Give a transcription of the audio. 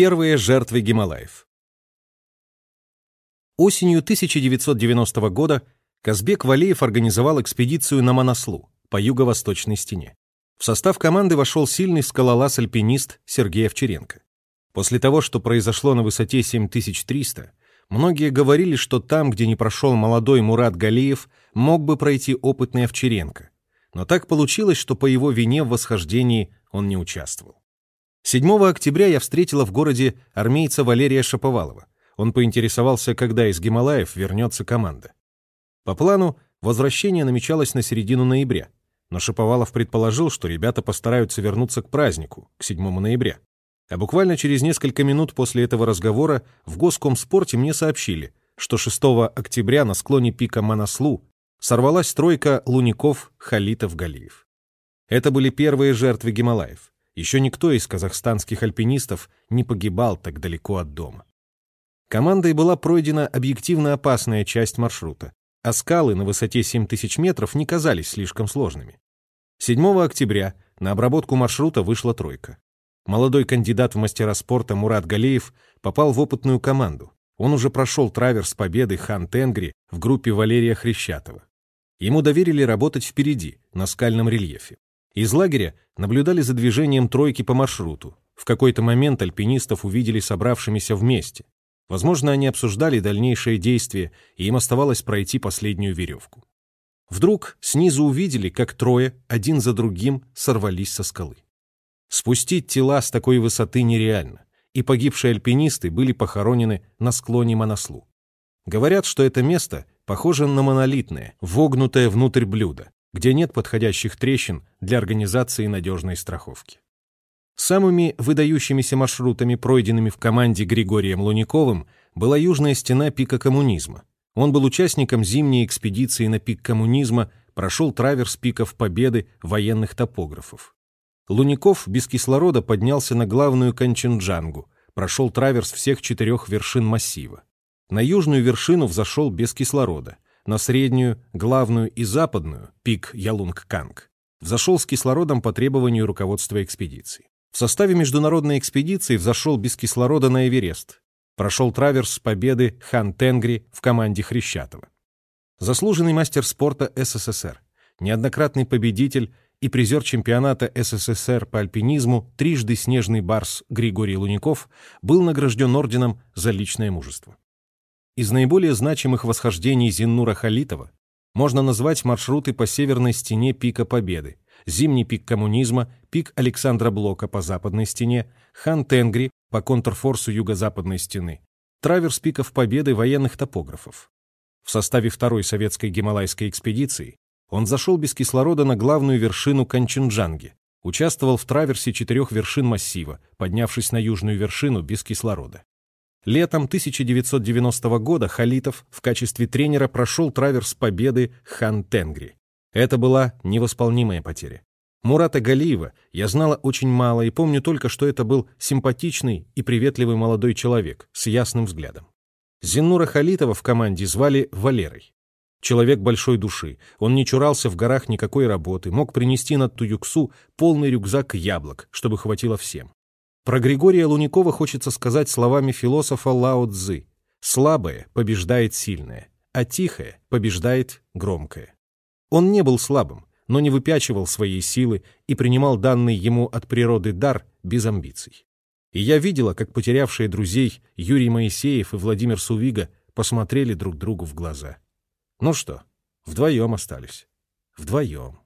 Первые жертвы Гималаев. Осенью 1990 года Казбек Валеев организовал экспедицию на Манаслу по юго-восточной стене. В состав команды вошел сильный скалолаз-альпинист Сергей Овчаренко. После того, что произошло на высоте 7300, многие говорили, что там, где не прошел молодой Мурат Галиев, мог бы пройти опытный Овчаренко. Но так получилось, что по его вине в восхождении он не участвовал. 7 октября я встретила в городе армейца Валерия Шаповалова. Он поинтересовался, когда из Гималаев вернется команда. По плану, возвращение намечалось на середину ноября, но Шаповалов предположил, что ребята постараются вернуться к празднику, к 7 ноября. А буквально через несколько минут после этого разговора в Госкомспорте мне сообщили, что 6 октября на склоне пика Манаслу сорвалась тройка луников Халитов-Галиев. Это были первые жертвы Гималаев. Еще никто из казахстанских альпинистов не погибал так далеко от дома. Командой была пройдена объективно опасная часть маршрута, а скалы на высоте 7000 метров не казались слишком сложными. 7 октября на обработку маршрута вышла тройка. Молодой кандидат в мастера спорта Мурат Галеев попал в опытную команду. Он уже прошел траверс победы Хан Тенгри в группе Валерия Хрещатова. Ему доверили работать впереди, на скальном рельефе. Из лагеря наблюдали за движением тройки по маршруту. В какой-то момент альпинистов увидели собравшимися вместе. Возможно, они обсуждали дальнейшие действия, и им оставалось пройти последнюю веревку. Вдруг снизу увидели, как трое, один за другим, сорвались со скалы. Спустить тела с такой высоты нереально, и погибшие альпинисты были похоронены на склоне Манаслу. Говорят, что это место похоже на монолитное, вогнутое внутрь блюда, где нет подходящих трещин для организации надежной страховки. Самыми выдающимися маршрутами, пройденными в команде Григорием Луниковым, была южная стена пика коммунизма. Он был участником зимней экспедиции на пик коммунизма, прошел траверс пиков Победы военных топографов. Луников без кислорода поднялся на главную Канченджангу, прошел траверс всех четырех вершин массива. На южную вершину взошел без кислорода – на среднюю, главную и западную, пик Ялунг-Канг, взошел с кислородом по требованию руководства экспедиции. В составе международной экспедиции взошел без кислорода на Эверест, прошел траверс победы Хан Тенгри в команде Хрещатова. Заслуженный мастер спорта СССР, неоднократный победитель и призер чемпионата СССР по альпинизму, трижды снежный барс Григорий Луников, был награжден орденом за личное мужество. Из наиболее значимых восхождений Зиннура Халитова можно назвать маршруты по северной стене пика Победы, зимний пик коммунизма, пик Александра Блока по западной стене, Хан Тенгри по контрфорсу юго-западной стены, траверс пиков Победы военных топографов. В составе второй советской гималайской экспедиции он зашел без кислорода на главную вершину Канченджанги, участвовал в траверсе четырех вершин массива, поднявшись на южную вершину без кислорода. Летом 1990 года Халитов в качестве тренера прошел траверс победы Хан Тенгри. Это была невосполнимая потеря. Мурата Галиева я знала очень мало и помню только, что это был симпатичный и приветливый молодой человек с ясным взглядом. Зиннура Халитова в команде звали Валерой. Человек большой души, он не чурался в горах никакой работы, мог принести на Туюксу полный рюкзак яблок, чтобы хватило всем. Про Григория Луникова хочется сказать словами философа Лао Цзы. «Слабое побеждает сильное, а тихое побеждает громкое». Он не был слабым, но не выпячивал своей силы и принимал данный ему от природы дар без амбиций. И я видела, как потерявшие друзей Юрий Моисеев и Владимир Сувига посмотрели друг другу в глаза. Ну что, вдвоем остались. Вдвоем.